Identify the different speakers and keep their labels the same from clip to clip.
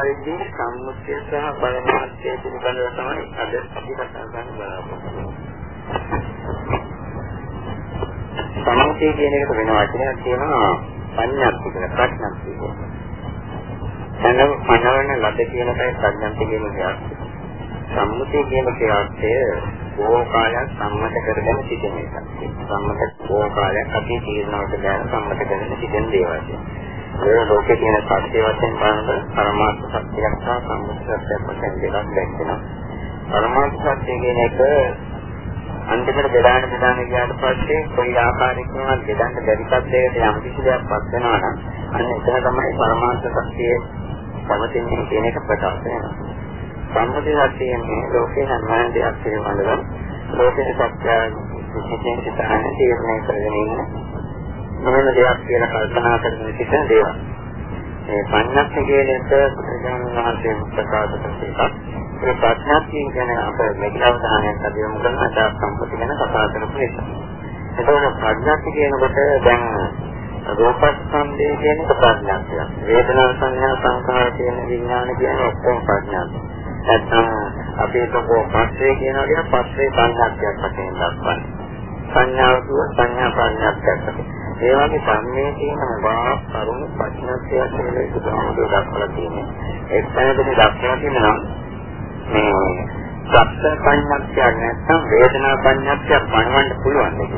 Speaker 1: පරිදි සම්මුතිය සහ පරමාර්ථය පිළිබඳව තමයි අද අපි කතා කරන්න බලාපොරොත්තු වෙන්නේ. සම්මුතිය කියන එකට වෙන වචනයක් තියෙනවා පඤ්ඤාත්ති කියලා ප්‍රඥාත්ති කියලා. දැන් මනවන ලද කියන එකයි ප්‍රඥාත්ති කියන එක. සම්මුතිය කියන කේර්ථය බොහෝ කාලයක් සම්මත කරගෙන සිටින එකක්. සම්මත බොහෝ කාලයක් අපි තීරණවලට දැන සම්මත කරගෙන සිටින දේවල්. ඒ ලෝකේ තියෙන සත්‍ය වශයෙන් බලනකොට පරමාර්ථ සත්‍යයක් සහ සම්මුති සත්‍යයක් වශයෙන් දෙකක් දැක්වෙනවා. පරමාර්ථ සත්‍ය කියන එක අන්තිමට බෙදාන බෙදාන ගියාට පස්සේ කොයි ආකාරයකින්වත් බෙදන්න බැරි තත්යකට යම් කිසි දෙයක් පත් වෙනවා නම් අන්න එතන තමයි පරමාර්ථ සත්‍යයේ පවතින කියන එක ප්‍රකාශ වෙනවා. සම්මුති සත්‍යයේ ලෝකේ හැම දෙයක් පිළිබඳව ලෝකේ සත්‍ය විශේෂයෙන් සිතන තීරණය කරගෙන ඉන්න මොන දෙයක් කියලා කල්පනා කරන සිට දේවල්. මේ පඤ්ඤාක්ෂ කියන එක බුදුරජාණන් වහන්සේ ප්‍රකාශ කරන එකක්. ඒ ප්‍රඥාක්ෂය කියන අප මෙගිලව දානයක් අපි යොමු කරන අදාළ සම්පති ගැන කතා කරපු නිසා. එතකොට ප්‍රඥාක්ෂය කියනකොට දැන් රූපස්කන්ධය කියන එක ප්‍රඥාක්ෂය. වේදනා සංඥා සංඛාර කියන විඥාන කියන ඔක්කොම ප්‍රඥාක්ෂය. නැත්නම් අපි හිතමු පස්සේ කියනවා කියන පස්සේ සංඥාක්ෂයක් වශයෙන් දක්වන්නේ. සංඥාව කිව්ව සංඥා ප්‍රඥාක්ෂයක්. ඒ වගේ සම්මේ තියෙන වා කරුණු ප්‍රඥාක්ෂයක් කියලා ඒක තමයි දක්වලා තියෙන්නේ. ඒ තැනදී දක්වලා තියෙනවා මේ සත්‍ය සංඥාක්ෂයක් නැත්නම් වේදනා සංඥාක්ෂයක් පණවන්න පුළුවන් දෙයක්.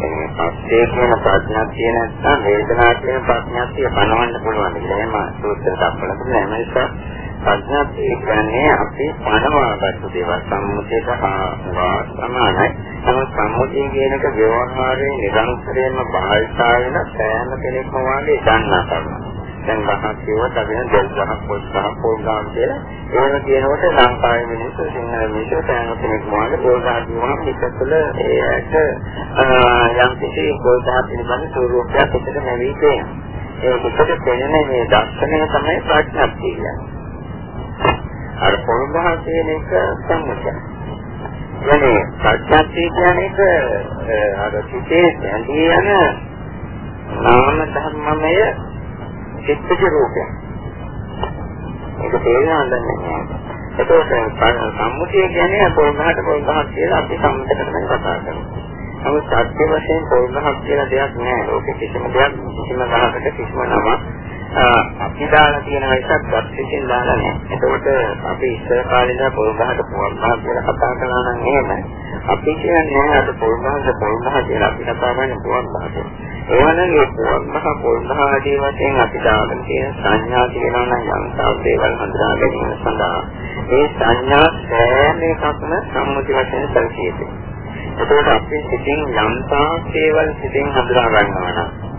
Speaker 1: ඒ පස්සේ කියන ප්‍රඥාක්ෂය නැත්නම් වේදනා කියන ප්‍රඥාක්ෂය පණවන්න පුළුවන් දෙයක්. එහෙම සූත්‍ර දක්වලා තියෙනවා. ඒ නිසා ප්‍රඥාක්ෂය කියන්නේ අපි පණවාගත්තු දේවල් සම්මුතියට හා සමානයි. නමුත් සම්මුතිය කියන එක ව්‍යවහාරයේ නිරන්තරයෙන්ම භාවිතා වෙන සෑම කෙනෙක්ම වාගේ දන්නා කරුණක්. දැන් ගහක් කියවත් අපි දැන් දෙල් ගහක් පොත් ගහක් පොල් ගහක් කියලා ඒවල කියනකොට ලංකාවේ මිනිස්සු සිංහල මිනිස්සු සෑම කෙනෙක් වාගේ පොල් ගහ කියවම පිටතල ඒ ඇට යම් කිසි පොල් ගහ පිළිබඳ ස්වරූපයක් පිටට නැවී තියෙනවා. ඒ පිටට පෙනෙන මේ දර්ශනය තමයි ප්‍රඥාප්තිය කියන්නේ. අර පොල් ගහ කියන එක සම්මුතියක්. يعني ප්‍රඥාප්තිය කියන්නේ ඒක අර සිතේ ඇඳී යන නාම ධර්මමය චිත්තජ රූපය. ඒක තේරෙනවා නැහැ. එතකොට සම්මුතිය කියන්නේ පොල්ගහට පොල්ගහක් කියලා අපි සම්මත කරගෙන කතා කරනවා. නමුත් සත්‍ය වශයෙන් පොල්ගහක් කියලා දෙයක් නැහැ. ලෝකෙ කිසිම දෙයක් කිසිම ගහකට කිසිම නමක් අපි දාලා තියෙන එකක් ගත්තින් දාලා නැහැ. එතකොට අපි ඉස්සර කාලේ ඉඳලා පොල්ගහට පොල්ගහ කියලා කතා කරනවා නම් එහෙම අපි කියන්නේ අද පොල්ගහට පොල්ගහ කියලා අපි කතා කරන්නේ පොල්ගහ. ඒවනම් ඒ පොල්ගහ පොල්ගහ ආදී වශයෙන් අපි දාගෙන තියෙන සංඥා කියනවා නම් යම් තාක් දේවල් හඳුනා ගැනීම සඳහා ඒ සංඥා සෑම එකක්ම සම්මුති වශයෙන් සැලකියදී. එතකොට අපි සිතින් යම් තාක් දේවල් සිතින් හඳුනා ගන්නවා නම්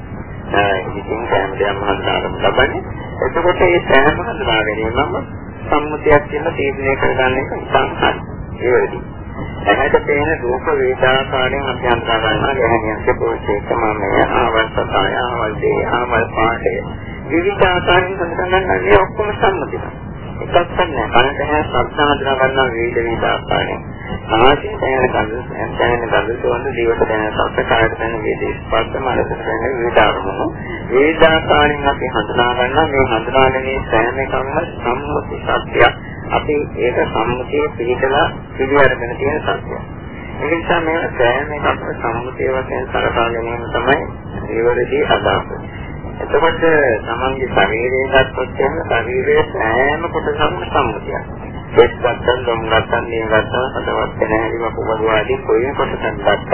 Speaker 1: ඉතින් සෑම දෙයක්ම හඳුනා ගන්න ලබන්නේ. එතකොට මේ සෑම හඳුනා ගැනීමම සම්මුතියක් කියලා තීරණය කරගන්න එක ඉතාම හරි. ඒ වෙලදී. ඇහැට පේන රූප වේදාකාරයෙන් අපි හඳුනා ගන්නවා ගැහණියන්ගේ පොෂේකමමය ආවර්තය ආවල් දේ ආවල් පාඩය. විවිධ ආකාරයෙන් හඳුනා ගන්න ඔක්කොම සම්මුතියක්. එකක් නැහැ. කනට හැ ශබ්ද හඳුනා ගන්නවා විවිධ විවිධ ආකාරයෙන්. ආශයෙන් දැනෙන කඳු දැනෙන කඳු සොඳ දිවට දැනෙන සත්‍ය කායට දැනෙන වේදී ස්පර්ශ මනසට දැනෙන විවිධ අරමුණු විවිධ ආකාරයෙන් අපි හඳුනා ගන්නවා මේ හඳුනා ගැනීම සෑම එකක්ම සම්මුති සත්‍යයක්. අපි ඒක සම්මුතියේ පිළිදලා පිළිඅරගෙන තියෙන සත්‍යයක්. ඒ නිසා මේ සෑම එකක්ම සම්මුතිය වශයෙන් සලකා ගැනීම තමයි ඒවලදී අදහස. එතකොට තමන්ගේ ශරීරය ගත්තොත් එහෙම ශරීරයේ සෑම කොටසක්ම සම්මුතියක්. එක් ගත්තන් ලොම් ගත්තන් මේ ගත්තන් හදවත් වෙන හැටි වකුගඩු ආදී කොයි කොටසක් ගත්තත්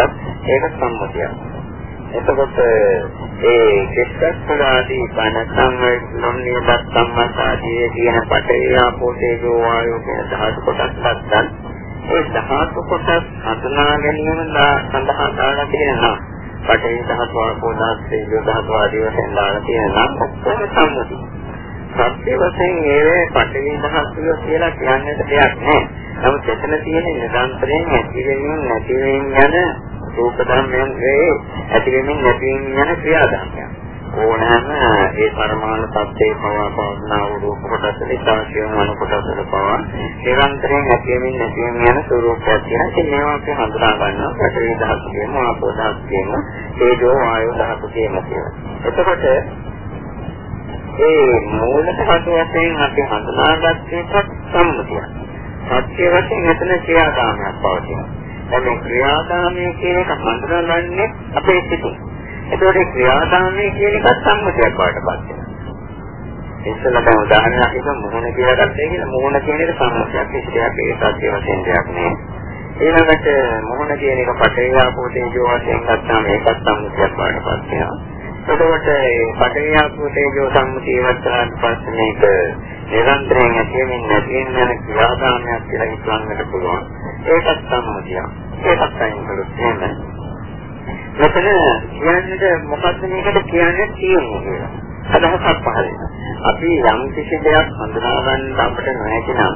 Speaker 1: ඒක සම්මුතියක්. එතකොට ඒ කෙස්සක් ආදී පනසම් ලොම් නියදත් සම්මතාදී කියන පටේ ආපෝ තේජෝ වායෝ කියන ධාතු කොටස් ගත්තන් ඒ ධාතු කොටස් හඳුනා ගැනීම සඳහා දාලා තියෙනවා. පඨවි ධාතු ආපෝ ධාතු තේජෝ ධාතු ආදී වශයෙන් දාලා තියෙන නම් ඔක්කොම සම්මුති. සත්‍ය වශයෙන් ඒවේ පඨවි ධාතුව කියලා කියන්නට දෙයක් නැහැ. නමුත් එතන තියෙන නිරන්තරයෙන් ඇති වෙමින් නැති වෙමින් යන රූප ධර්මයන් වේ ඇති වෙමින් නැති වෙමින් යන ක්‍රියාදාමයක්. ඕනෑම ඒ පරමාණු තත්ත්වයේ පවා පවස්නා වූ රූප කොටස් නිසා කියන අනු කොටස් වල පවා නිරන්තරයෙන් ඇතිවෙමින් නැතිවෙමින් යන ස්වરૂපයක් කියන ඉතින් මේවා අපි හඳුනා ගන්නවා පඨවි ධාතු කියන ආපෝ ධාතු කියන තේජෝ වායෝ ධාතු කියන කියලා. එතකොට ඒ මූලික හසු වශයෙන් අපි හඳුනාගත්තේ සම්මුතිය. සත්‍ය වශයෙන් එතන ක්‍රියාදාමයක් පවතිනවා. දැන් මේ ක්‍රියාදාමය කියන එක හඳුනාගන්නේ අපේ සිතින්. ඒතකොට ක්‍රියාදාමය කියන එක සම්මුතියක් බවට පත් වෙනවා. ඉස්සෙල්ලා දැන් උදාහරණයක් විදිහට මොහොන කියලා ගත්තේ කියලා මොහොන කියන එක සම්මුතියක් ඉස්සරහට ඒ සත්‍ය වශයෙන් දෙයක් නේ. ඊළඟට මොහොන කියන එක පටේ ආපෝ තේජෝ වශයෙන් ගත්තාම ඒකත් සම්මුතියක් වඩපත් වෙනවා. එතකොට මේ පටේ ආපෝ තේජෝ සම්මුතිය වත්තරාට පස්සේ මේක නිරන්තරයෙන් ඇතිවෙමින් නැතිවෙන යන ක්‍රියාදාමයක් කියලා හිතන්නට පුළුවන්. ඒකත් සම්මුතියක්. ඒකත් අයින් කළොත් එහෙම. මෙතන කියන්නේ මොකද්ද මේකට කියන්නේ කියන්නේ කියලා. අදහසක් පහළ වෙනවා. අපි යම් කිසි දෙයක් හඳුනා ගන්න අපිට නොහැකි නම්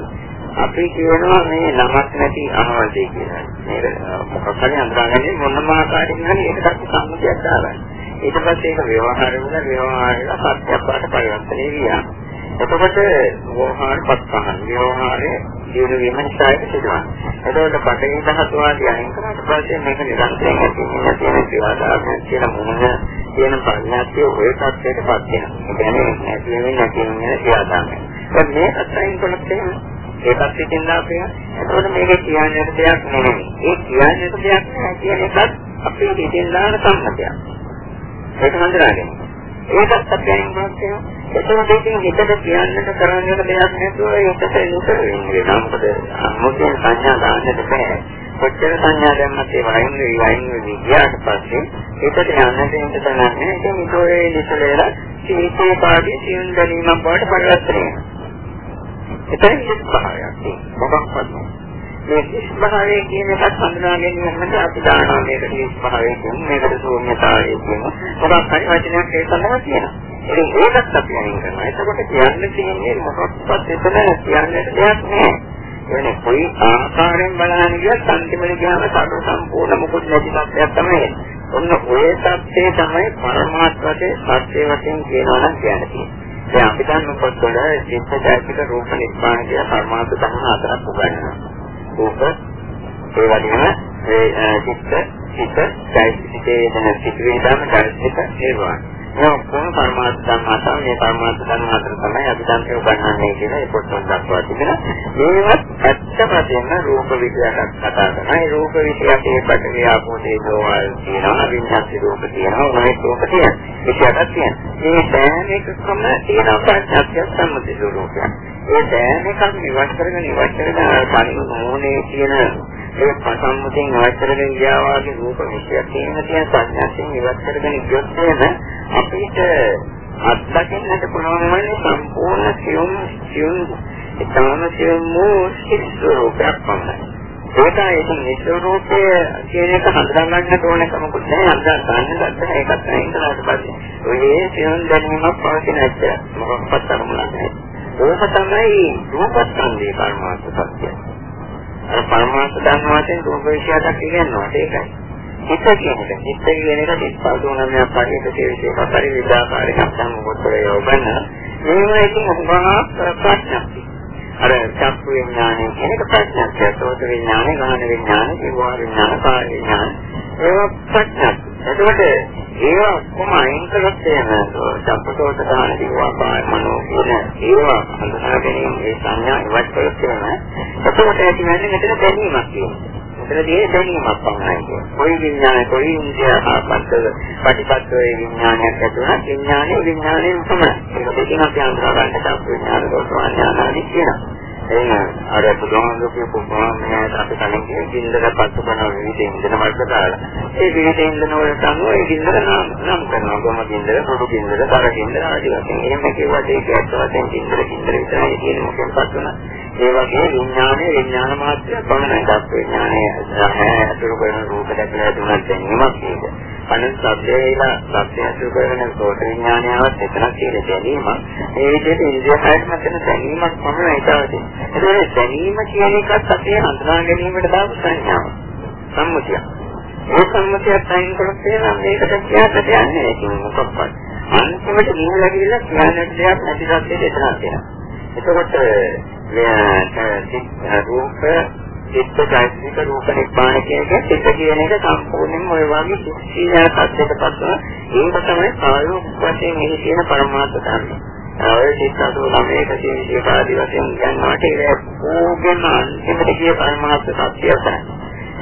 Speaker 1: අපි කියනවා මේ නමක් නැති අහවලදී කියලා. මේක මොකක් හරි හඳුනාගන්නේ මොනම ආකාරයකින් හරි ඒකට සම්මුතියක් දාලා. ඊට පස්සේ ඒක ව්‍යවහාර වෙන ව්‍යවහාරයට සත්‍යයක් වඩ පරිවර්තනය වියා. එතකොට ව්‍යවහාරපත් පහන් ව්‍යවහාරයේ ජීවන වීම නිසා ඒක සිදුවන්නේ. එතකොට පටවි ධාතු ආදී අයින් කරාට පස්සේ මේක නිරන්තරයෙන් ඇතිවෙන තියෙන විවාදාත්මක කියන මොන කියන පඤ්ඤාතිය ඔය තත්ත්වයටපත් වෙනවා. ඒ කියන්නේ නැති වෙන්නේ නැති වෙන්නේ විවාදාත්මක. ඒත් මේ අත්යින් කළොත් එහෙම ඒකත් ඉතින් දාපේ. එතකොට මේක කියන්නේ දෙයක් නෙමෙයි. ඒ කියන්නේ දෙයක් නෑ කියන එකත් අපේ ඉතින් දාන සම්මතයක්. ඒක හඳුනාගන්න. ඒකත් අත්‍යවශ්‍යම වෙනවා. එතකොට ඉතින් හිතට කියන්නට කරන්නට දෙයක් නැතුව ඒකට නුතර වෙන්නේ. මොකද මොකෙන් සංඥා දාන්නට බෑ. කොච්චර සංඥා දැම්මත් ඒ වයින් වෙයි වයින් වෙයි ගියාට පස්සේ ඒකට යන්නට ඉන්න තැනක් නෑ. ඒක මිතෝරේ ඉස්සෙල්ලා සීතේ පාඩි සියුම් දැනීමක් බවට පරිවර්තනය වෙනවා. එතන ඉස්ස භාවයක් මොකක්වත් නෑ. මේ විස්භාවය කියන එකත් හඳුනා ගැනීමකට අපි දානවා මේකට විස්භාවය කියන්නේ මේකට ශූන්‍යතාවය කියනවා. මොකක් හරි වචනයක් ඒ සඳහා කියනවා. ඉතින් ඒකත් අපි අයින් කරනවා. එතකොට කියන්න තියෙන්නේ මොකක්වත් එතන කියන්නට දෙයක් නෑ. එන්නේ කොයි ආකාරයෙන් බලන්න ගියත් අන්තිමට ගියාම සතර සම්පූර්ණ මොකොත් නැති තත්ත්වයක් තමයි. ඔන්න ඔය தත්ත්වය තමයි පරමාර්ථ වශයෙන් සත්‍ය වශයෙන් කියනවා නම් කියන්නේ. දැන් අපි දන්න පොත්වල චිත්ත චෛතසික රූප නිර්මාණ කියන පරමාර්ථ ධර්ම හතරක් උගන්වනවා. රූප ඒ වගේම ඒ චිත්ත චිත්ත චෛතසිකයේ දැන සිටින ධර්ම චෛතසික ඒවා. මේ ඔක්කොම පරමාර්ථ ධර්ම අතර මේ පරමාර්ථ ධර්ම අතර තමයි අපි දැන් උගන්වන්නේ කියන ඒ පොතෙන් දක්වා තිබෙනවා. මේවත් ඇත්ත වශයෙන්ම රූප විද්‍යාවක් කතා කරනවා. ඒ රූප විද්‍යාවට ඒ පැටලිය ආපෝතේ දෝවල් තියෙනවා. විඤ්ඤාති රූප තියෙනවා. මොනේ රූප තියෙනවා. විද්‍යාවක් තියෙනවා. මේ සෑම එකකම තියෙන ප්‍රඥාත්මක සම්මුති රූපයක්. ඒ සෑම එකක්ම ඉවත් කරගෙන ඉවත් කරගෙන කලින් මොනේ කියන ඒ සම්මුතියෙන් ඉවත් කරගෙන ගියා වගේ රූප විශ්යක් තියෙන තියෙන සංඥාවෙන් ඉවත් කරගෙන ගියොත් එහෙම අපිට අත්දකින්නට පුළුවන් වන්නේ සම්පූර්ණ සියුම් සියුම් ඉතාම සියුම් වූ ස්වરૂපයක් පමණයි. ඒකයි ඉතින් ස්වરૂපය කියන එක හඳුනා ගන්නට ඕන කමකුත් නැහැ. හඳුනා ගන්න ගත්තා ඒකත් නැහැ ඊට පස්සේ ඔය සියුම් දැනීමක් පවතින ඇත්ත මොකක්වත් අරමුණක් නැහැ. ඒක තමයි රූපස්කන්ධේ පරමාර්ථ සත්‍යය. අර පරමාර්ථ ධර්ම වශයෙන් රූප විශ්යාවක් කියනවා ඒකයි. හිත කියන එක. හිත කියන එක දිස්පාදෝනමයක් පරිදි තේවිසේක පරිවිදාකාරයක් සම්මුතව යොබන. මේවා ඉතින් උපමා ප්‍රශ්නක්. අර චක්කු විඥානය කියන එක ප්‍රශ්නයක්. සෝත විඥානය, ගාහන විඥානය, ජීවා විඥාන, කාය විඥාන. ඒවා ප්‍රශ්නයක්. එතකොට ඒවා කොහොම අයින් කළොත් එහෙම චක්කසෝත ගාහන ජීවා කාය මනෝ කියන ඒවා හඳුනා ගැනීම ඒ සංඥා ඉවත් කළොත් එහෙම එතකොට ඇති වෙන්නේ මෙතන දැනීමක් කියනවා. මෙතනදී දැනීමක් පමණයි කියන්නේ. කොයි විඥානය කොයි ඉන්ද්‍රිය ආපත්තද ප්‍රතිපත්තෝ විඥානයක් ඇතුළත් විඥානේ විඥානේ පමණයි. ඒක දෙකෙන් අපි අඳුරා ගන්නට අපේ විඥාන දෝෂවාඥානාදී කියනවා. එහෙනම් අර බුදුහාමුදුරුවෝ පුපුවාමනේ අපි කලින් කියන ගින්දර පත්තු කරන විවිධ ඉන්ධන වර්ග දාලා. ඒ විවිධ ඉන්ධන වලට අනුව ඒ ගින්දර නම් නම් කරනවා. ගොම ගින්දර, සුදු ගින්දර, දර ගින්දර ආදී වශයෙන්. එහෙම කියුවා ඒක ඇත්ත වශයෙන් ගින්දර ගින්දර විතරයි කියන මොකක්වත් වෙනවා. ඒ වගේ විඥානයේ විඥාන මාත්‍රය පමණයි. දත් විඥානයේ අතුරු කරන රූප දැකලා දුන්නත් දැනීමක් ඒක. අනිත් සබ්දේලා සත්‍ය අතුරු කරන සෝත විඥානයවත් එතනක් තියෙන දැනීම. ඒ විදිහට ඉන්ද්‍රිය හයට මතන දැනීමක් පමණයි තාවදී. ඒකනේ දැනීම කියන එකත් අපේ හඳුනා ගැනීමට දාපු සංඥාව. සම්මුතිය. ඒ සම්මුතියත් අයින් කරොත් එහෙනම් මේකට කියන්න දෙයක් නැහැ. ඒක මොකක්වත්. අන්තිමට ගිහිල්ලා ගිහිල්ලා කියන්න දෙයක් නැති සත්‍යයට එතනක් තියෙනවා. එතකොට රූප චිත්ත චෛතසික රූප නිබ්බාන කියන එක චිත්ත කියන එක සම්පූර්ණයෙන්ම ඔය වගේ සුඛීන සත්‍යයකට පස්සම ඒක තමයි කායෝ වශයෙන් මෙහි තියෙන පරමාර්ථ ධර්ම. ඔය සිත්සතු ළමයක තියෙන ආදී වශයෙන් ගන්නවට ඒක ඕගෙම අන්තිමට කිය පරමාර්ථ සත්‍යය තමයි.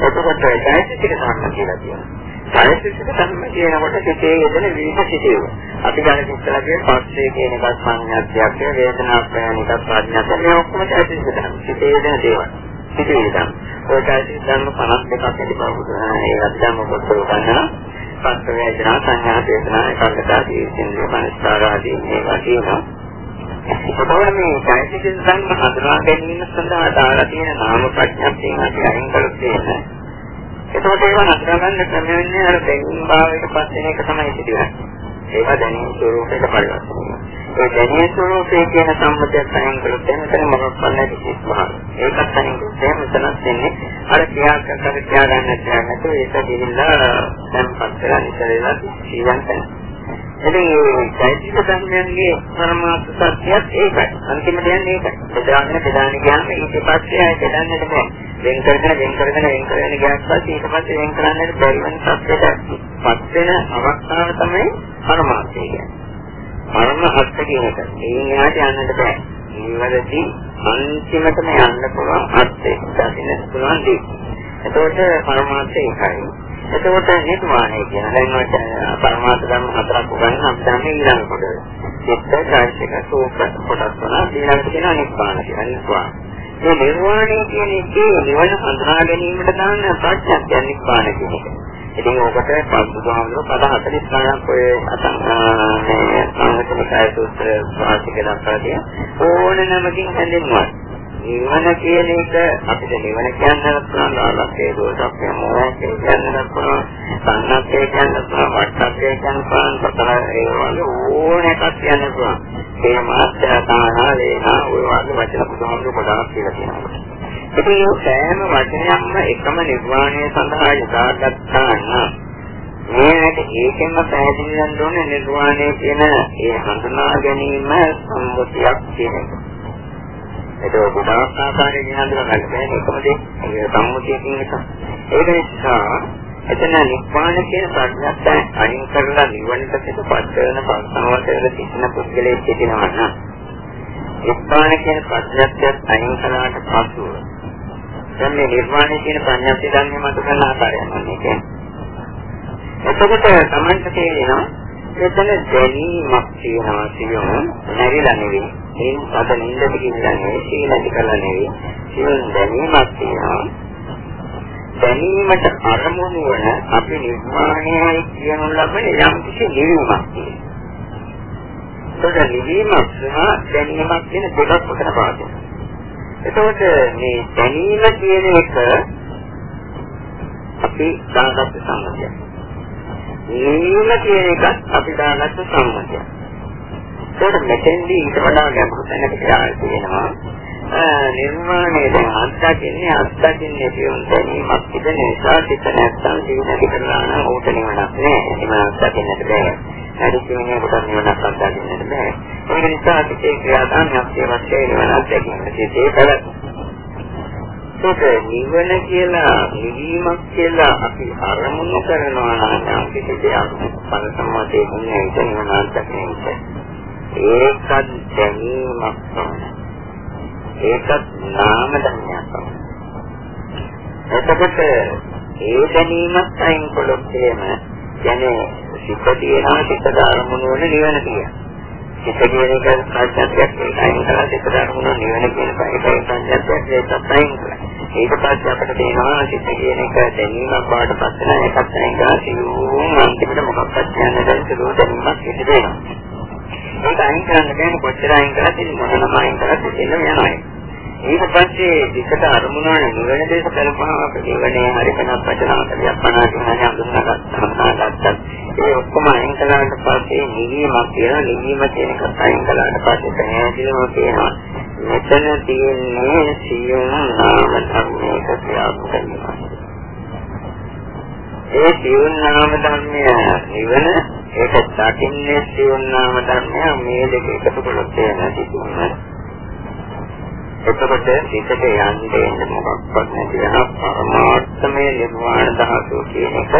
Speaker 1: එතකොට චෛතසික ධර්ම කියලා කියනවා. චෛතසික ධර්ම කියනකොට සිතේ යෙදෙන විවිධ සිතේව. අපි ගන්න ඉස්සලා කියන පස්සේ කියන එකත් සංඥාත්යක් වේදනා ප්‍රයනිකත් ප්‍රඥාත් මේ ඔක්කොම චෛතසික ධර්ම. සිතේ යෙදෙන දේවල්. සිතේ යෙදෙන. ඔය චෛතසික ධර්ම 52ක් ඇති බව ඒ අධ්‍යාත්ම පොතේ ගන්නවා. පස්ස වේදනා සංඥා වේදනා එකකට දීසින්ද මනස්කාර ආදී මේවා තියෙනවා. ඒකවල මේ චෛතසික ධර්ම හඳුනා ගැනීම සඳහා දාලා තියෙන නාම ප්‍රඥාප්තියන් අපි අයින් කළොත් තියෙන. ඒකෝට ඒවා නතර ගන්න ක්‍රමයන්නේ අර දෙකින් භාවයක පස්සේ එක තමයි සිදුවන්නේ. ඒවා දැනීම ස්වරූපයකට පරිවර්තනය වෙනවා. ඒ දැනීම ස්වරූපයේ කියන සම්මතයක් අයින් කළොත් එතන මොකක්ද නැති කිසිමහා. ඒකත් අයින් කළොත් එහෙම මෙතනත් වෙන්නේ අර ක්‍රියාකර ක්‍රියා ගන්න ක්‍රියා නැතුව ඒක දෙවිලා දැන් පස් කරලා ඉතලලා ජීවන් කරනවා. ඉතින් මේ චෛතසික ධර්මයන්ගේ පරමාර්ථ සත්‍යයත් ඒකයි. අන්තිමට යන්නේ ඒකයි. බෙදාගෙන බෙදාගෙන ගියාම ඊට පස්සේ ආයෙ බෙදන්නට බෑ. වෙන් කරගෙන වෙන් කරගෙන වෙන් කරගෙන ගියාට පස්සේ ඊට පස්සේ වෙන් කරන්නට බැරි වෙන සත්‍යයකට පත් වෙන අවස්ථාව තමයි පරමාර්ථය කියන්නේ. පරම අර්ථ කියන එක. එයින් එහාට යන්නට බෑ. නිවැරදි අන්තිමටම යන්න පුළුවන් අර්ථය. දකින්න පුළුවන් දේ. එතකොට පරමාර්ථය ඒකයි. එතකොට නිර්වාණය කියන දැන් ඔය පරමාර්ථ ධර්ම හතරක් උගන්වන අපි දන්නේ ඊළඟ කොටස. චිත්ත, චෛතසික, සෝක කොටස් වල ඊළඟට කියන නිර්වාණ කියන නිර්වාණ. මේ නිර්වාණය කියන එකේ නිවන හඳුනා ගැනීමට දාන ප්‍රඥාඥ නිර්වාණ කියන එක. ඉතින් ඔකට පස්බුදුහාමුදුරුවෝ පද 45ක් ඔය මේ සංගතනිකය සූත්‍ර වාසික දක්වලා තියෙන ඕනෑමකින් හැඳින්වනවා. නිවන කියන එක අපිට නිවන කියන්නත් පුළුවන් ආලක්ෂේ දෝෂක් මොහොතේ කියන්නත් පුළුවන් සංඥාත්ේ කියන්නත් පුළුවන් වට්ටක්ේ කියන්නත් පුළුවන් පතල ඒ වගේ ඕන එකක් කියන්න පුළුවන් ඒ මාත්‍ය තානා වේනා ඔය වගේ වචන පුදුමතු ගොඩාක් කියලා කියනවා ඉතින් මේ සෑම වචනයක්ම එකම නිර්වාණය සඳහා යොදාගත්තා නම් මේකට ඒකෙන්ම පැහැදිලි වෙන්න ඕනේ නිර්වාණය කියන ඒ හඳුනා ගැනීම සම්මුතියක් කියන එක ඒක ගොඩාක් ආකාරයෙන් හඳුනා ගන්න බෑ එකම දේ. ඒක සම්මුතියකින් එක. ඒක නිසා එතන නිබ්බාන කියන ප්‍රඥාත් අයින් කරලා නිවනට පිටපත් කරන සංසාරවල සිටින පුද්ගලයෙක් සිටිනවා නම් නිබ්බාන කියන ප්‍රඥාත් අයින් කළාට පසු දැන් මේ නිර්වාණය කියන ප්‍රඥාත් ධර්මය මත කරන ආකාරය මොන්නේ එතකොට Tamanට තේරෙනවා එතන දැනීමක් තියෙනවා සියුම් නැරිලා නෙවෙයි ඒ පද නින්දට කියන්නේ සීලටි කරලා නෙවෙයි. සියුම් දැනීමක් තියෙනවා. දැනීමට අරමුණු වන අපි නිර්මාණයයි කියනු ලබන යම් කිසි නිවීමක් තියෙනවා. ඒක නිවීමක් සහ දැනීමක් කියන දෙකක් උතන පාදේ. එතකොට මේ දැනීම කියන එක අපි දාගත්ත සම්මතයක්. නිවීම කියන එකත් අපි දාගත්ත සම්මතයක්. ඒකට මෙතෙන්දී ඊට වඩා ගැඹුරු තැනකට යන්න තියෙනවා. නිර්මාණය දැන් අත්දකින්නේ අත්දකින්නේ කියන දැනීමක් තිබෙන නිසා සිත නැත්තම් ජීවිතය කරලා නම් ඕක නිවනක් නෑ. එහෙම අත්දකින්නට බෑ. හරිසිනේ කොට නිවනක් අත්දකින්නට බෑ. ඒක නිසා සිතේ ක්‍රියාදාමයක් වශයෙන් නිවන අත්දකින්න සිතේ පැවැත් ඒක නිවන කියලා නිවීමක් කියලා අපි අරමුණු කරනවා නම් කිසි දෙයක් පල සම්මතයේ ඉන්නේ ඒක නිවන අත්දැකීමක්. ඒකත් දැනීමක් තමයි. ඒකත් නාම ධර්මයක් තමයි. එතකොට ඒ දැනීමත් අයින් කළොත් එහෙම කියන්නේ සිත තියෙනවා සිත ධර්මණු වල නිවන තියෙනවා. සිත කියන එක ප්‍රඥාත්යක් අයින් කරලා සිත ධර්මණු නිවන කියන එකයි ප්‍රඥාත්යක් ඒකත් අයින් කරලා. ඊට පස්සේ අපිට තේනවා සිත කියන එක දැනීමක් බවට පත් වෙන එකත් අයින් කරලා සියුම් අන්තිමට මොකක්වත් කියන්න බැරි සුළු දැනීමක් ඉති වෙනවා. ඒක අයින් කරන්න බෑනේ කොච්චර අයින් කරත් ඉතින් මොනම අයින් කරත් ඉතින් යනවා. ඊට පස්සේ විකට අරමුණන නිවන දේශ කරපුවාම අපේ ජීවනයේ හරි වෙනස් වචනාවක් යප්පනා කියන හඳුනාගත්තා. ඒ ඔක්කොම අයින් කළාට පස්සේ නිවීමක් කියලා නිවීම කියන එක අයින් කළාට පස්සේ පැහැදිලිවම කියනවා. මෙතන තියෙන්නේ සියුම් නාම ධර්මයක ක්‍රියාත්මක වෙනවා. ඒ සියුම් නාම ධර්මය නිවන ඒක දකින්නේ සියුම්නාම ධර්මය මේ දෙක එකතු කරලා තියෙන සිදුවන. එතකොට හිතට යන්නේ මොකක්වත් නැති වෙන පරමාර්ථමය නිර්වාණ ධාතුව කියන එක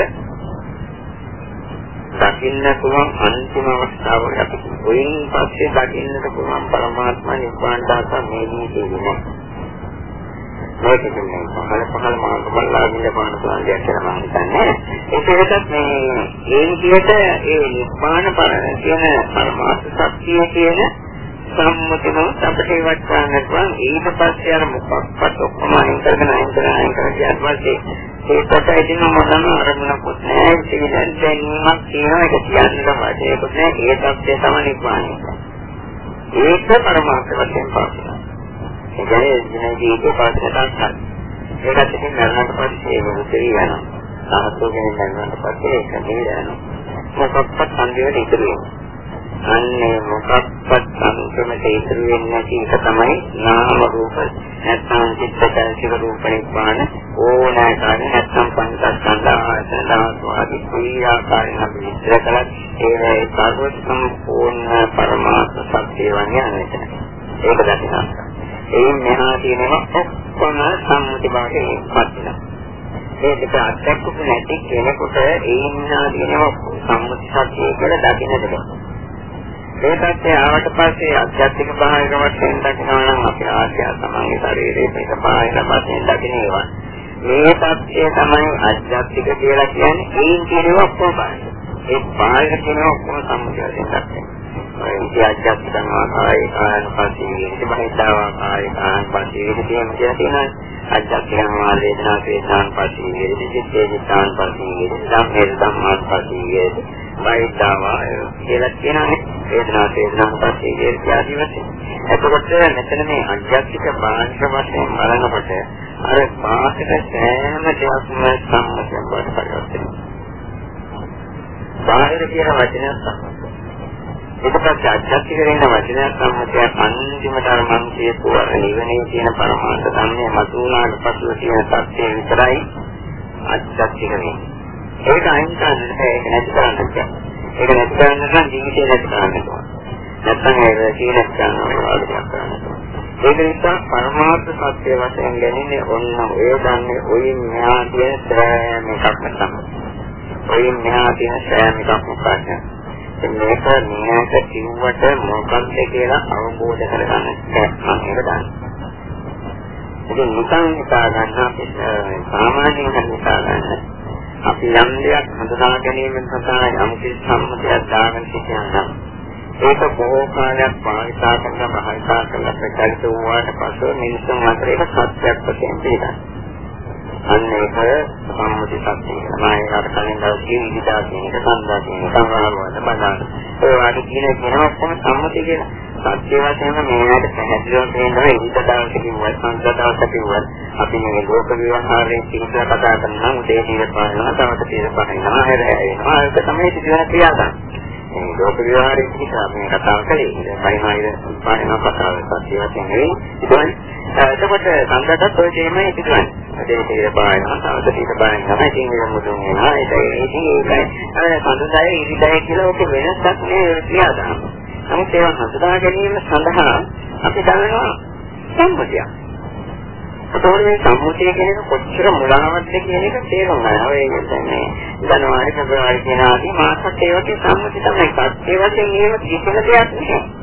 Speaker 1: දකින්න පුළුවන් අන්තිම අවස්ථාව අපි කොයින් පස්සේ දකින්නට පුළුවන් පරමාත්මා නිබ්බාන දාස මේ නිදීනේ මේක කියන්නේ පහළ පහළ මාර්ග බලලාගෙන පාන පුළුවන් දෙයක් කියලා මම හිතන්නේ. ඒකටත් මේ ඒ විදිහට ඒ නිබ්බාන කියන පරමාර්ථ සත්‍යය කියන සම්මුතින අපිට ඉවත් කරන්න පුළුවන් ඊට පස්සේ අර මොකක්වත් ඔක්කොම අයින් කරගෙන අයින් කරගෙන අයින් කරගෙන ඊට පස්සේ ඒකට ඉතින් මොනම අරමුණකුත් නැහැ. ඉතින් දැනීමක් තියෙනවා. ඒක කියන්න තමයි ඒකත් නෑ ඒ தත්ත්වය තමයි නිර්මාණය ඒක පරමාර්ථ වශයෙන් පාස්නා ඒ කියන්නේ ජීවිතේ පාස්නා තමයි ඒකත් ඉතින් මරණයට පස්සේ ඒක උදේ වෙනවා සාහසෝගෙන මරණයට පස්සේ ඒක නිරයනවා මොකක්වත් සංදේශ ඉදිරි වෙනවා. අන්නේ මොකක්වත් සම්ප්‍රමත ඉතුරු වෙන්නේ නැති එක තමයි නාම රූප. නැත්නම් චිත්තචෛතසික රූප නිපාන ඕනෑකාරී නැත්නම් පංචස්කන්ධ ආයතන දාස්වාදී ක්‍රියාකාරී අපි විස්තර කළත් ඒ සර්ව සම්පූර්ණ පරමාර්ථ සත්‍ය වන්නේ අනෙතන ඒක දකිනවා ඒ මෙහා තියෙනවා ඔක්කොම සම්මුති භාවයේ පත් වෙනවා ඒක අත්දැකපු නැති කෙනෙකුට ඒ ඉන්නා දිනව සම්මුති සත්‍ය කියලා දකින්නට බෑ ඒ පැත්තේ ආවට පස්සේ අධ්‍යාත්මික බාහිර වශයෙන් දකිනවා නම් අපේ ආශය තමයි ශරීරයේ මේක බාහිර වශයෙන් දකිනවා. මේ පැත්තේ තමයි අධ්‍යාත්මික කියලා කියන්නේ ඒන් කියනවා ඔක්කොම බාහිර. ඒ බාහිර කියනවා ඔක්කොම සම්මුතිය වශයෙන් දකිනවා. ඒ අධ්‍යාත්මික ආකාරය කායන පස්සේ ඉති බහිතාව කාය කායන පස්සේ ඉති කියන කියලා තියෙනවා. අධ්‍යාත්මික වේදනා වේදනාන් පස්සේ ඉති චිත්තේ චිත්තාන් පස්සේ ඉති ධම්මේ ධම්මාන් පස්සේ ඉති බහිතාව කියලා කියනවානේ. වේදනා වේදනාන් පස්සේ ඉතිහාසී වශයෙන්. එතකොට මෙතන මේ අධ්‍යාත්මික බාහිර වශයෙන් බලනකොට අර බාහිර සෑම දෙයක්ම සම්මතයෙන් වඩ පරිවර්තනය. බාහිර කියන වචනය සම්මතයි. ඊට පස්සේ අධ්‍යාත්මික වෙන වචනය සම්මතය අන්තිමට අර මං කියපු අර නිවනේ තියෙන පරමාර්ථ ධර්මයේ මතුණාට පසුව තියෙන සත්‍යය විතරයි අධ්‍යාත්මික වෙන්නේ. ඒක අයින් කරන්න බෑ ඒක නැති කරන්න බෑ. ඒක නැති කරන්න නම් ජීවිතේ නැති කරන්න ඕන. නැත්නම් ඒක සීලස් කරනවා වගේ කරන්න ඕන. ඒක නිසා පරමාර්ථ සත්‍ය වශයෙන් ගැනීම ඔන්න ඔය දන්නේ ඔයින් මෙහා තියෙන සෑම එකක්ම තමයි. ඔයින් මෙහා තියෙන සෑම එකක්ම පාඩය. මේක නියත කිව්වට මොකක්ද කියලා අවබෝධ කරගන්න බැහැ මම ඒක දන්නවා. ඉතින් නිකන් හිතා ගන්න අපි සාමාන්‍යයෙන් හිතා ගන්න අපි යම් දෙයක් හඳුනා ගැනීම සඳහා යම් කිසි සම්මතයක් දාගෙන සිටිනවා. ඒක බොහෝ කාලයක් භාවිතා කරන භාවිතා කරන ප්‍රචලිත වූාට පසු මිනිසුන් අතර ඒක සත්‍යයක් වශයෙන් තේරෙනවා. අන්න ඒක සම්මුති සත්‍යය. තමයි අර කලින් දවසේ ඉදිරියට කියන එක සම්දා කියන සංවාදවල බලන්න. ඒ වගේ කියන කෙනා කොහොම සම්මුති කියලා. සත්‍ය වශයෙන්ම මේකට පැහැදිලිව තේරෙනවා ඉන්න දවසක කිව්වත් සංසද දවසක කිව්වත් අපි මේ ලෝක විවහාරයේ සිංහල කතා කරනවා. උදේ දින පානවා තවද දින පානවා හැර හැරෙනවා ඒක තමයි සිදුවන ක්‍රියාවක් මේ ලෝක විවහාරයේ නිසා මේ කතාව කළේ. පරිමායිද පානවා කතාව සත්‍ය වශයෙන් නෙවෙයි. ඉතින් එතකොට සංසදත් ඔය දෙයමයි සිදුවන්නේ. උදේ දින පානවා තවද දින පානවා ඉතින් ඒක මුදුන් වෙනවා. ඒක ඉතින් ඒකයි. අර සංසදයේ ඉරිදය කියලා ඔක වෙනසක් නේ ක්‍රියාදාම. නමුත් ඒවා හඳුනා ගැනීම සඳහා අපි දන්නවා සම්මුතියක්. ඒතකොට මේ සම්මුතිය කියන එක කොච්චර මුලාවක්ද කියන එක තේරුම් ගන්න. ඔය කියන්නේ ජනවාරි පෙබරවාරි කියන ආදී මාසත් ඒ වගේ සම්මුති තමයි. ඒ වශයෙන් මේව කිසිම දෙයක් නෑ.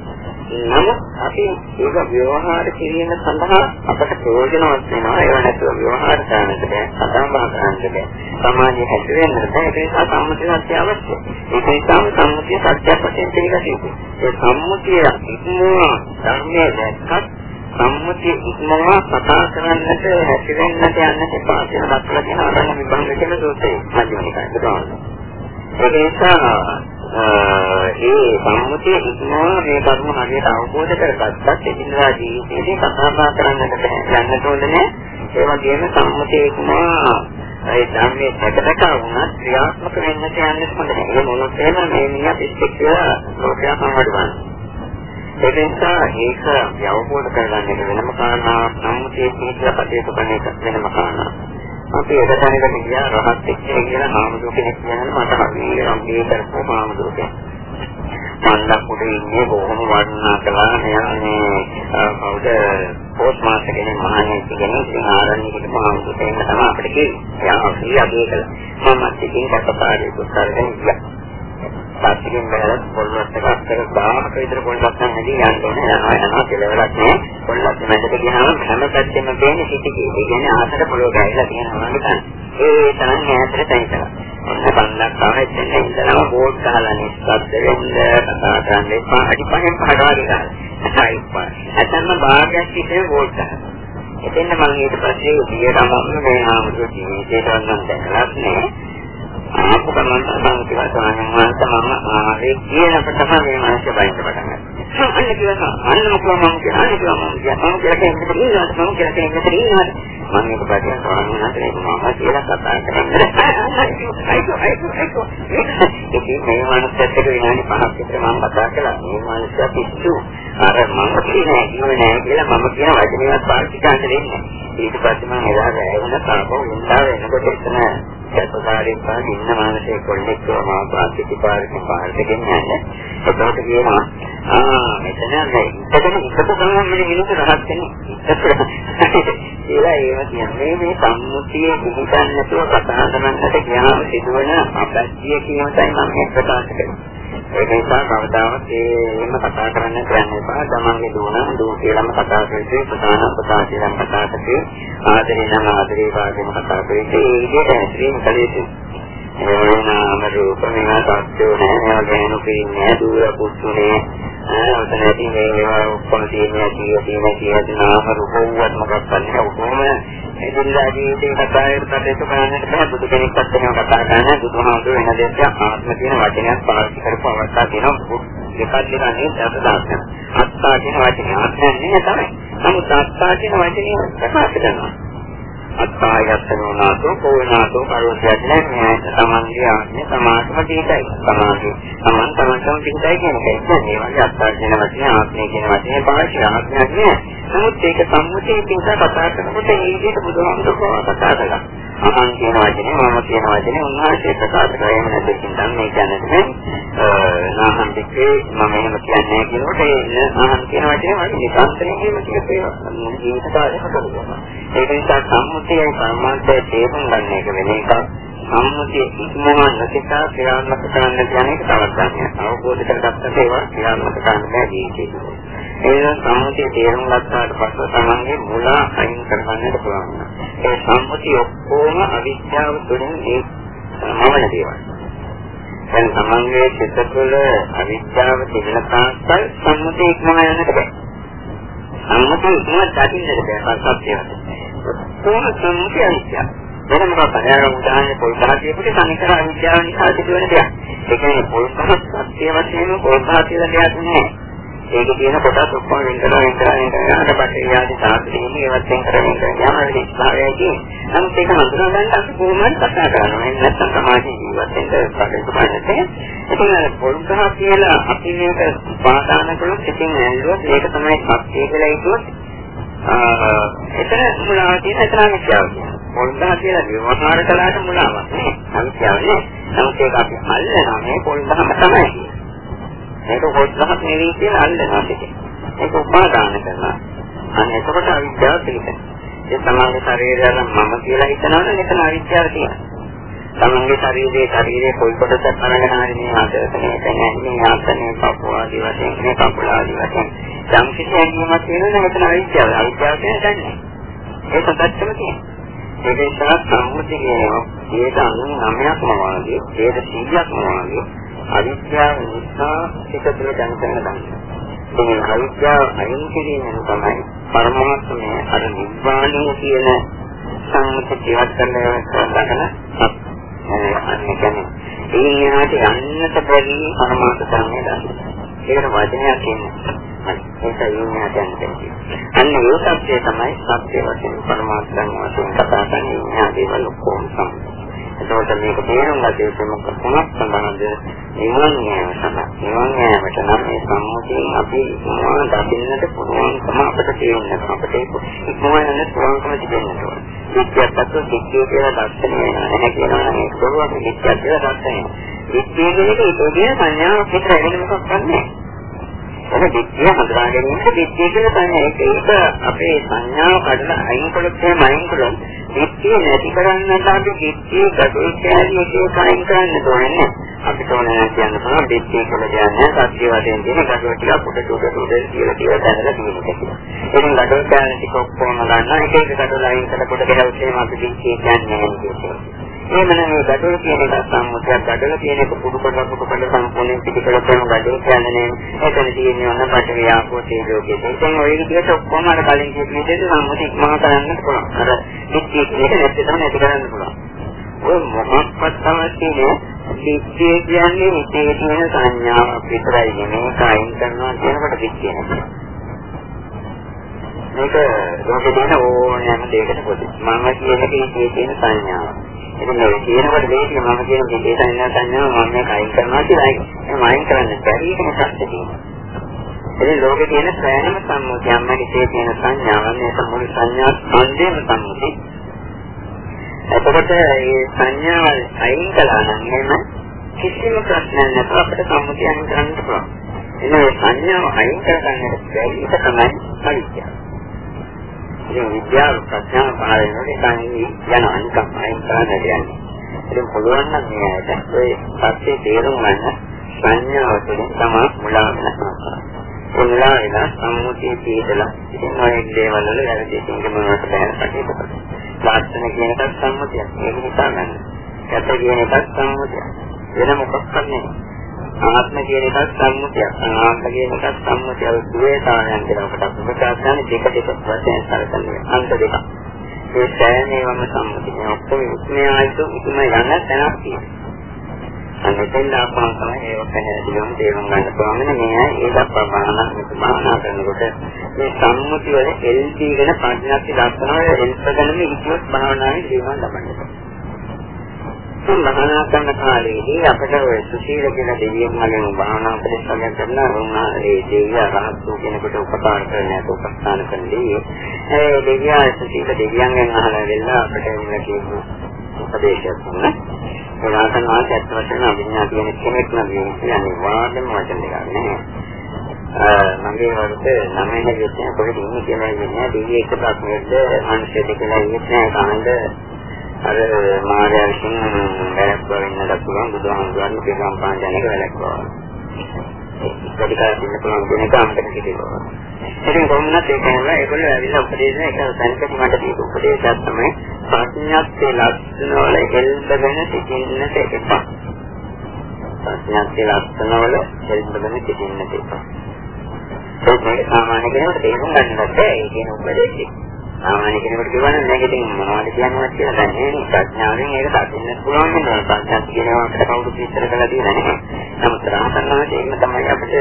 Speaker 1: නමුත් අපි ඒක ව්‍යවහාර කිරීම සඳහා අපට ප්‍රයෝජනවත් වෙනවා. ඒව නැතුව ව්‍යවහාර කරන්නට බෑ කතා බහ කරන්නට බෑ. සමාජයේ හැදෙන්නට බෑ. ඒක නිසා සම්මුතිය සත්‍ය අවශ්‍යයි. ඒක නිසා සම්මුතිය සත්‍ය වශයෙන් පිළිගන්න ඒ සම්මුතිය ඉක්මවා ධර්මයේ දැක්කත් සම්මුතිය ඉක්මවා කතා කරන්නට හැදෙන්නට යන්නට එපා කියලා දක්වලා තියෙන අරණ විභංග කියන සූත්‍රයේ මධ්‍යම නිකායේ බුදුහාමුදුරුවෝ. ඒක නිසා ඒ සම්මුතිය ඉක්මවා මේ කර්ම හරියට අවබෝධ කරගත්තත් එදිනදා ජීවිතේදී කතා බහ කරන්නට බැහැ. යන්නට ඕනේ ඒ වගේම සම්මුතිය ඉක්මවා ඒ ධර්මයේ පැකටක වුණත් ක්‍රියාත්මක වෙන්න කියන්නේ හොඳ නැහැ. ඒ මොනොත් එහෙම මේ මිනිහා පිස්සෙක් කියලා ලෝකයා සම්වඩවන්නේ. ඒ නිසා ඒක අවබෝධ කරගන්න වෙනම කාරණා සම්මුතියේ කීකලා කටයුතු කරන එක වෙනම කාරණා. අපි එක තැනකට ගියා රහත් එක්ක කියලා හාමුදුර කෙනෙක් කියනවා මට හරි රම්බේ කරපු හාමුදුර කෙනෙක්. මන්දක් උඩ ඉන්නේ බොහොම වර්ණනා කළා මෙයානේ කවුද පෝස්ට් මාස්ටර් කෙනෙක් මහණෙක් කෙනෙක් ඉතින් ආරණ්‍යයකට හාමුදුර කෙනෙක් තමයි අපිට කිව්වේ. එයා අපි අගේ කළා. මමත් ඉතින් කටපාඩේ පුස්තරගෙන ගියා. තාක්ෂණයෙන් බැලුවොත් පොල්ලත් එක අක්කර 1000ක විතර පොල්ලක් නම් නැති යන්න ඕනේ. යනවා යනවා කෙලවරක් නෑ. පොල්ලත් මැදට ගියාම හැම පැත්තෙම තියෙන සිටිකේ ඒ කියන්නේ ආසට පොළොව ගෑවිලා තියෙනවා නේද ඒ තරම් ඈතට තැන්කලා ඔන්න බන්දක් තමයි එතන ඉඳලා බෝඩ් ගහලා නිස්සද්ද වෙන්න කතා කරන්න එපා. අඩි පහෙන් පහදාගෙන ගන්න. හයිපා අතන්න භාගයක් විතර බෝඩ් ගහලා එතෙන් මම ඊට පස්සේ උදියටම මේ ආමුතු ජීවිතේට වන්නම් දැකලත් නෑ ආපු ගමන් තමයි කියලා ස්වාමීන් වහන්සේ මම ආවේ කියනකොට තමයි මේ මානසික බයින්න පටන් ගත්තේ. අන්න කියලා අන්න මොකක්ද මම කියන්නේ අන්න කියලා මම කියන්නේ මම කියලා කියන්නේ ඉන්නවා මම කියලා කියන්නේ ඉන්නවා මම මේක පැහැදිලි ස්වාමීන් වහන්සේ මම කියලා කතා කරන්නේ. අයිකෝ අයිකෝ අයිකෝ. ඉතින් මේ මානසික එක්ක විනාඩි 5ක් විතර මම කතා කළා. මේ මානසික පිස්සු අර මම කියන්නේ කිව්වේ නෑ කියලා මම කියන වචනයක් පාවිච්චි කරන්න දෙන්නේ. ඊට පස්සේ මම එදා වැයෙන තාපෝ ඉඳලා එනකොට එතන සත්කාරයෙන් පාන ඉන්න මානසික කොල්ලෙක් මා පාසිති පාරකින් පාරට ගෙනියන්නේ. එතකොට කියනවා ආ මෙතන මේ ඉතකම ඉතක තමයි මේ මිනිස්සු රහත් වෙන්නේ. ඒලා ඒව කියන්නේ මේ සම්මුතිය පිළිගන්න නැතුව කතා කරන්නට ගියාම සිදුවන අපැත්තිය කියන එකයි මම මේ ප්‍රකාශ කරන්නේ. ඒක නිසා කවදාවත් ඒම කතා කරන්න කියන්නේ පහ තමන්ගේ දුණ දුව කියලාම කතා කරන්නේ ප්‍රධාන ප්‍රධාන කියලා කතා කරන්නේ ආදරේ නම් ආදරේ වාගේම කතා කරන්නේ ඒ විදිහට ඇතුලින් කලේ ඒ නාම රූප මේවා සත්‍යෝ නෑ මේවා ගැන නොකියන්නේ දුර පුතුනේ ඔතනදී මේවා ඔක්කොම තියෙනවා කියලා තියෙනවා කියන නාම රූපවත් මොකක්ද නැහැ. ඔක්කොම එදිනදා ජීවිතේ කතා කරද්දී කරන්නට බෑ. බුදු කෙනෙක්වත් එහෙම කතා කරන්නේ බුදුහාමුදුරු වෙන දෙයක් ආත්ම කියන වචනයක් පාවිච්චි කරපු අවස්ථා තියෙනවා. දෙකක් දෙකනේ දසදාස්න අත්තා කියන වචනේ ආත්මය නෙමෙයි තමයි. නමුත් අත්තා කියන වචනේ ප්‍රකාශ කරනවා. අත්පායත්තනෝනාතෝ කෝනාතෝ කරුණාවක් නැහැ තමන්ගේ ආත්මය සමාසම තීතයි සමාධි තමන් තමන්ටම තීතයි කියන එක. මේ වගේ අත්පාය කියන වචනේ ආත්මය කියන වචනේ පාවිච්චි ආත්මයක් නෑ. නමුත් ඒක සම්මුතිය පිටත කතා කරනකොට ඒ විදිහට බුදුහාමුදුරුවෝ කතා කළා අහන් කියන වචනේ මම කියන වචනේ උන්වහන්සේ ප්‍රකාශ කරා එහෙම නැත්නම් දැන් මේ කියන්නේ නාහන් දෙකේ මම එහෙම කියන්නේ කියනකොට ඒ අහන් කියන වචනේ මම නිකාන්තරයෙන් එහෙම කියපේ ජීවිත කාලේ හදලා ඒක නිසා සම්මුතියයි සම්මාන්තය තේරුම් ගන්න එක වෙන එකක්. සම්මුතිය ඉක්මවන්න නැතිකා ක්‍රියාත්මක කරන්න කියන එක තවත් ගන්න. අවබෝධ කරගත්තට ඒවා ක්‍රියාත්මක කරන්න බෑ ජීවිතේ. ඒ සම්මුතිය තේරුම් ගත්තාට පස්සේ තමන්ගේ මුලා අයින් කරගන්නට පුළුවන්. ඒ සම්මුතිය ඔක්කොම අවිද්‍යාව තුළින් ඒ මවන දේවල්. දැන් තමන්ගේ චිත්ත තුළ අවිද්‍යාව තිබෙන තාක්කල් සම්මුතිය ඉක්මන යන්නට බෑ. සම්මුතිය ඉක්මන දකින්නට බෑ පස්සත් කොහොම සම්මුතිය අනිත්‍යයි. වෙන මොකක්ද? එයාගේ උදාහරණය පොල් ගහතියෙකට සංකර අවිද්‍යාව නිසා සිදුවෙන දෙයක්. ඒ කියන්නේ පොල් ගහ සත්‍ය වශයෙන්ම පොල් ගහ කියලා දෙයක් නෑ. ඒක කියන කොටස් ඔක්කොම වෙන කරලා වෙන කරලා වෙන කරලා අර බටේ ආදී සාස්ත්‍රීය ඒවත් වෙන කරමින් යනවා ඉස්ලාමයේ කියන. නමුත් ඒක හඳුනා ගන්න අපි කොහොමද කතා කරනවා. එහෙනම් නැත්නම් සමාජ ජීවත් වෙන්න කටයුතු කරන්නේ. ඉතින් පොල් ගහ කියලා අපි මේක පාදාන කළොත් ඉතින් ඇල්ලුවොත් ඒක තමයි සත්‍ය කියලා හිතුවොත් එතන මුලාව තියෙන එතන අනිත්‍යාව තියෙනවා. පොල්දහ කියලා විවහාර කළාට මුලාවක් නේ. අනිත්‍යාව නේ. නමුත් ඒක අපි අල්ලනවා මේ පොල්දහම තමයි. මේක පොල්දහක් නෙවෙයි කියලා අල්ලනවා දෙකේ. ඒක උපාදාන කරනවා. අන්න එතකොට අවිද්‍යාව පිළිගන්නවා. ඒ සමාගේ ශරීරය මම කියලා හිතනවනේ එතන අවිද්‍යාව තියෙනවා. තමන්ගේ ශරීරයේ ශරීරයේ කොයි කොටසක් අරගෙන හරි මේ ආදර්ශනේ දැනෙන්නේ ආසනේ කපුව ආදී වශයෙන් මේ කකුල ආදී වශයෙන් යම් කිසි හැඟීමක් වෙනවා මෙතන අවිද්‍යාව අවිද්‍යාව කියන්නේ ඒක සත්‍යම තියෙනවා ඒක නිසා සම්මුති කියනවා ඒක 99ක්ම වාගේ ඒක 100ක්ම වාගේ අවිද්‍යාව නිසා එක තුළ දැනගන්න ගන්නවා මේ අවිද්‍යාව අයින් කිරීමෙන් තමයි පරමාර්ථමය අර නිබ්බාණය කියන සම්මුති ජීවත් කරන එක අන්න කියන්නේ ඒ එහාට යන්නට බැරි පරමාර්ථ ධර්මය ගන්න. ඒකට වචනයක් කියන්නේ. ඒක යෝනියට යන්නේ. අන්න ඒ සත්‍යය තමයි සත්‍ය වශයෙන් පරමාර්ථ ධර්ම වශයෙන් කතා කරන්නේ. මේ දේවල් ඔක්කොම සම්පූර්ණ. එතකොට මේක තේරුම් ගත යුතු මොකක් කොහොමද සම්බන්ධද? නිවන් යාම තමයි. නිවන් යාමට නම් මේ සම්මුතියෙන් අපි මොනවා දකින්නට පුළුවන්කම අපිට තියෙනවා අපිට ඉක්මවන්න පුළුවන්කම තිබෙනවා විද්‍යාත්මක සිද්ධිය කියලා දර්ශනය වෙනවා. නැහැ කියනවා නම් ඒක බොරුවක්. විද්‍යාත්මක දර්ශනය. විද්‍යාව කියන්නේ ඒකේ සංඥාවක් විතර වෙන මොකක් නැහැ. ඒක දිට්ඨිය හඳුනා ගැනීමට දිට්ඨිය කියලා තමයි ඒක ඒක අපේ සංඥාව කඩලා අයින් කළොත් එහෙම අයින් කළොත් දිට්ඨිය නැති කරන්නට අපි දිට්ඨිය ගැටේ කැලිය ඒක අයින් කරන්න ඕනේ අපිට ඕනේ කියන්න පුළුවන් දිට්ඨිය කියලා කියන්නේ සත්‍ය වශයෙන් තියෙන ගැටේ ටික පුඩ සුඩ සුඩ කියලා කියලා දැනලා තියෙන එක කියලා. ඉතින් ගැටේ කැලිය ටික ඔක්කොම ගන්න එක එක ගැටේ ලයින් කරලා පොඩ ගහලා එහෙම අපි දිට්ඨිය කියන්නේ නැහැ කියන්නේ. එහෙම නම් මේ gadol කියන එක සම්මුතියක් gadol කියන එක පුදු කොට පුදු කොට සම්පූර්ණයෙන් පිටිකල කරන gadol කියන්නේ එතන තියෙන්නේ ඔන්න පට වියාපෝ තේජෝ කියන. ඉතින් ওই විදිහට ඔක්කොම අර කලින් කියපු විදිහට සම්මුති ඉක්මන කරන්න පුළුවන්. අර පිටි කියන නැත්නම් නැති කරන්න පුළුවන්. ඔය මොකක්වත් තමයි පිටිය කියන්නේ හිතේ තියෙන සංඥාවක් විතරයි නෙමෙයි කයින් කරනවා කියනකොට පිටිය නෙමෙයි. මේක ලෝකේ තියෙන ඕනෑම දෙයකට පොදු. මම කියන එකේ තියෙන සංඥාවක්. ඉතින් මේ කියනකොට මේක මම කියන දෙකේ සංඥා සංඥා මම මේ කයින් කරනවා කියලා ඒක මයින් කරන්න බැරි එක මොකක්ද තියෙන්නේ. ඉතින් ලෝකේ තියෙන සෑම සම්මුතියක්ම හිතේ තියෙන සංඥාවන් මේ සම්මුති සංඥා ස්කන්ධයම සම්මුති. එතකොට මේ සංඥාවල් අයින් කළා නම් එහෙම කිසිම ප්‍රශ්නයක් නැතුව අපිට සම්මුතියන් කරන්න පුළුවන්. එන මේ සංඥාව අයින් කරගන්නට බැරි එක තමයි අවිද්‍යාව. ඉතින් විද්‍යාව ප්‍රඥාව පහළ වෙනකොට ඒකයි යන අනිකම් අයින් කරන්න දෙන්නේ. ඉතින් පුළුවන් නම් මේකට ඔය පස්සේ තේරුම් ගන්න සංඥාව තුළින් තමයි මුලා වෙනවා. මුලා වෙන සම්මුතිය පිටලා ඉතින් ඔය දේවල් වල වැරදි තියෙන මොනවද බැලලා කටයුතු ලස්සන කියන එකත් සම්මුතියක්. ඒක නිසා ගන්න. කැත කියන එකත් සම්මුතියක්. වෙන මොකක්වත් නෙමෙයි. ආත්ම කියන එකත් සම්මුතියක්. අනාත්ම කියන එකත් සම්මුතියක්. දුවේතාවයන් කියලා අපට ප්‍රකාශ කරන දෙක දෙක වශයෙන් සැලකන්නේ. අන්ත දෙක. ඒ සෑමේවම සම්මුතිය. ඔක්කොම ඉක්මේ ආයතු ඉක්ම යන තැනක් තියෙනවා. අනිතෙන් ආපහු තමයි ඒක පැහැදිලිවම තේරුම් ගන්න පුළුවන් මේ ඒක ප්‍රමාණ භාවනා කරනකොට මේ සම්මුතිය වල එල්ටි වෙන ප්‍රඥාති ලක්ෂණ වල එල්පගනම ඉතිවත් භාවනාවේ ජීවන ලබන්නේ. භාවනා කරන කාලේදී අපිට ඔය සුශීල කියන දෙවියන් මගෙන් භාවනා උපදෙස් වගේ කරන වුණා ඒ දෙවිය රහත්තු කෙනෙකුට උපකාර කරන්න උපස්ථාන කරන්නේ. ඒ දෙවියා සුශීල දෙවියන්ගෙන් අහලා දෙලා අපිට එන්න කියපු උපදේශයක් දුන්නා ඒ වාසන වාසය ඇත්ත වශයෙන්ම අභිඥා කියන කෙනෙක් නම් කියන්නේ වාදම වචන දෙකක් නේ මගේ වරුට නමයි හැදෙන්නේ කොහෙද ඉන්නේ කියලා ඉන්නේ දෙවියෙක් ප්‍රශ්නෙද මිනිස්සු දෙකලා ඉන්නේ නැහැ අර මාර්යා විසින් වැළක්වා වෙන්නත් පුළුවන් බුදුහාමුදුරන් පිළිගම් පාන්දනයක වැළක්වා. ඒකදිකා ඉන්න පුළුවන් වෙන කාමකට කිව්වා. ඉතින් කොහොමද ඒක නේද ඒගොල්ලෝ ඇවිල්ලා උපදේශන එක සංකේත මට දීපු උපදේශයක් තමයි ප්‍රඥාත්යේ ලක්ෂණ වල හෙල්බගෙන සිටින්නට එපා. ප්‍රඥාත්යේ ලක්ෂණ වල හෙල්බගෙන සිටින්නට එපා. ඒක සාමාන්‍ය කෙනෙකුට තේරුම් ගන්න බැහැ ඒ කියන උපදේශය. සාමාන්‍ය කෙනෙකුට කියවනම් මේක ඉතින් මොනවද කියන්නවත් කියලා දන්නේ නැහැ. ප්‍රඥාවෙන් ඒක දකින්න පුළුවන් වෙනවා. ප්‍රඥා කියනවා අපිට කවුරුත් විස්තර කරලා දෙන්නේ නැහැ. නමුත් රහතන්වහන්සේ ඒක තමයි අපිට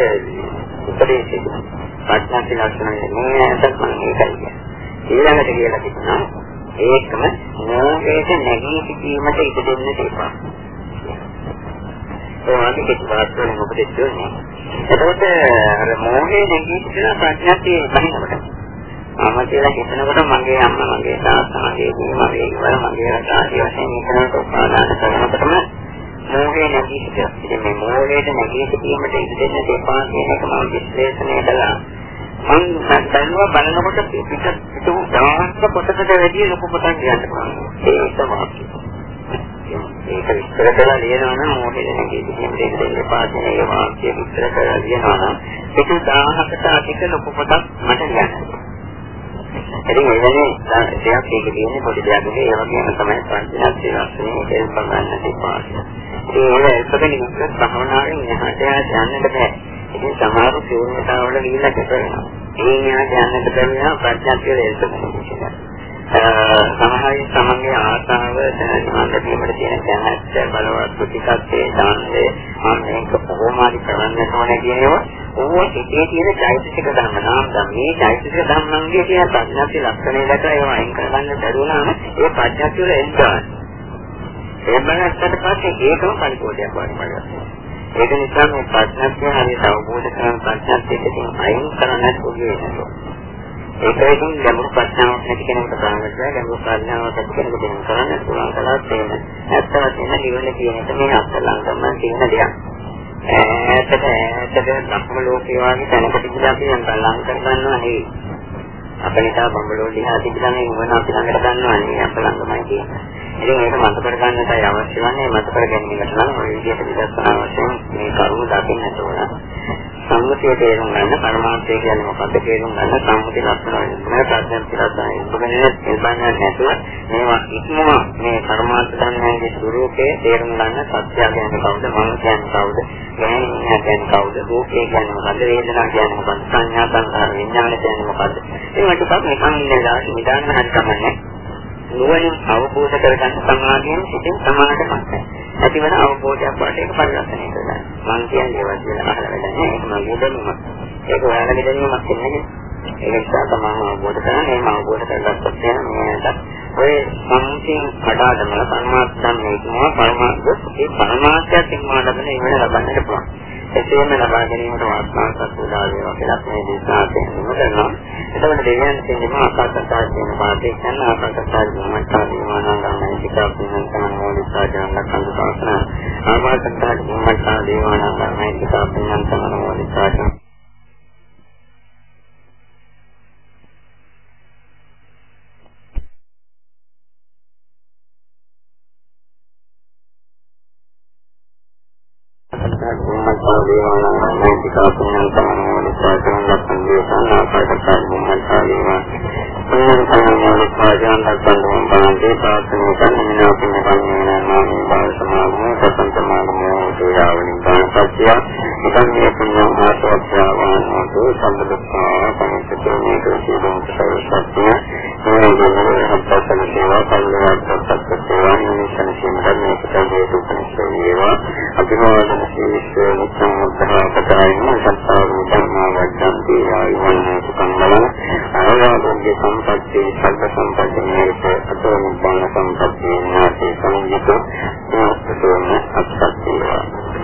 Speaker 1: උපදේශය. ප්‍රඥා කියන ලක්ෂණය මේ ඇත්තක් මම ඒකයි කියන්නේ. ඊළඟට කියලා තිබුණා ඒකම මොහේට නැගී සිටීමට ඉඩ දෙන්න තිබා. ඒ වගේ කිසිවක් වෙන මොකද කියන්නේ. එතකොට අර මොහේ නැගී සිටින ප්‍රඥාතිය බහිනකොට මම කියලා හිතනකොට මගේ අම්මා මගේ තාත්තා මගේ දී මගේ ඉවර මගේ රටාදී වශයෙන් හිතනකොට උපාදාන කරනකොටම මෝහේ නැගී සිටිනවා. ඉතින් මේ මෝහයට නැගී සිටීමට ඉඩ දෙන්න දෙපා කියන එක මම විශ්ලේෂණය කළා. මම දන්නවා බලනකොට පිට පිටු දහස්ක පොතකට වැඩි ලොකු පොතක් කියන්න පුළුවන්. ඒක තමයි. ඒක විස්තර කරලා ලියනවා නම් මොකද නැගී සිටීමට ඉඩ දෙන්න දෙපා කියන ඒ වාක්‍ය විස්තර කරලා ලියනවා නම් පිටු 1000කට අධික ලොකු පොතක් මට ලියන්න. ඉතින් ඒ වෙන්නේ දෙයක් ඒක තියෙන්නේ පොඩි දෙයක් නෙවෙයි ඒ වගේම තමයි පංචනත් සේවස්නේ ඒක බලන්න තිබා. ඒ ඒකෙන් ඉස්සර භවනාවෙන් එහාට යන්නට බෑ. ඉතින් සමහර ශූන්‍යතාවල ගිහිල්ලා කරනවා. ඒ න්යාය යන්නට බැරිනවා ප්‍රඥාත්යේ ඒක සමහරවිට තමන්ගේ ආසාව දැනගන්න දීමට තියෙන දැනස්ස බලවත් ප්‍රතිකත්යේ දාන්නේ මම මේක කොහොමද කරන්න ඕනේ කියන ඒවා ඕවා හිතේ තියෙන චෛතසික ධර්ම නාම ධර්ම මේ චෛතසික ධර්මංගේ කියන ප්‍රඥාති ලක්ෂණය දැකලා ඒවා අයින් කරගන්න බැරුණාම ඒ ප්‍රඥාති වල එන්නවා ඒ බලන්නට පස්සේ ඒකම පරිපෝෂයක් වගේ වෙනවා ඒක නිසා මේ ප්‍රඥාත්ය හරියට අවබෝධ කරගන්න ප්‍රඥාත්යකින් අයින් කරන්නට පුළුවන් වෙනවා ඒකෙන් ගැඹුරු ප්‍රඥාවක් නැති කෙනෙකුට කරන්නට බෑ ගැඹුරු ප්‍රඥාවක් ඇති කෙනෙකුට වෙන කරන්න පුළුවන් කලාවක් තියෙන. ඇත්ත වශයෙන්ම නිවන කියන එක මේ අත්ලංගම තියෙන දෙයක්. ඈතට ඈතට ධම්ම ලෝකේ වගේ තැනකට ගිහින් අපි යම් ලං කර ගන්නවා නෙවෙයි. අපිට බම්බලෝ දිහා තිබුණා නේ මොන අපි ළඟට ගන්නවා නේ අප ළඟමයි කියන්නේ. ඉතින් ඒක මත කර ගන්නටයි අවශ්‍ය වන්නේ මත කර ගැනීමට නම් ඔය විදිහට විදර්ශනා වශයෙන් මේ කරුණු දකින්නට ඕන. සම්මුතිය තේරුම් ගන්න පරමාර්ථය කියන්නේ මොකක්ද තේරුම් ගන්න සම්මුති ලක්ෂණ වෙනවා ප්‍රඥප්ති ලක්ෂණ ඉස්සගෙන ඉල්පන්නේ නැතුව මේවා ඉක්මම මේ පරමාර්ථ ධර්මයේ ස්වરૂපේ තේරුම් ගන්න සත්‍ය කියන්නේ කවුද මම කියන්නේ කවුද ගැහණිය කියන්නේ කවුද රූපේ කියන්නේ මොකද්ද වේදනා කියන්නේ මොකද්ද සංඥා සංකාර විඥාන කියන්නේ මොකද්ද? ඒවා ටිකක් නිකන් ඉඳලා නිදාන්න හරි කමන්නේ නුවණින් අවබෝධ කරගන්න සමාධියෙන් සිටින් සමාධිමත් ඇතිවන අවබෝධයක් වශයෙන් පරිවර්තනය කරගන්න. මම කියන්නේ ඒවා කියලා අහලා වැඩන්නේ ඒක මගේ දැනුම. ඒක ඔයාලගේ දැනුමක් නෙමෙයි. ඒක නිසා තමයි අවබෝධ කරගන්න මේ අවබෝධ කරගත්තොත් එනකට ඔය සම්පූර්ණ කඩාදම පරමාර්ථයන් මේකම පරමාර්ථ ඒ පරමාර්ථයෙන් ලබන ඉවර ලබන්නට පුළුවන්. එසේම ලබා ගැනීමට වාස්තවයක් උදා වේවා කියලා මේ දේශනාවෙන් කරනවා. එතකොට දෙවියන් කියන්නේ ආකාශත්තා කියන පාඩේ කරන ආකාශත්තා ජීවමත්තා දේවානන්දමයි සිතාපිනන් තමයි මොනිසාජන ලක්ෂණ පාසන. ආකාශත්තා ජීවමත්තා දේවානන්දමයි සිතාපිනන් තමයි මොනිසාජන දේවානන්දයිතිකා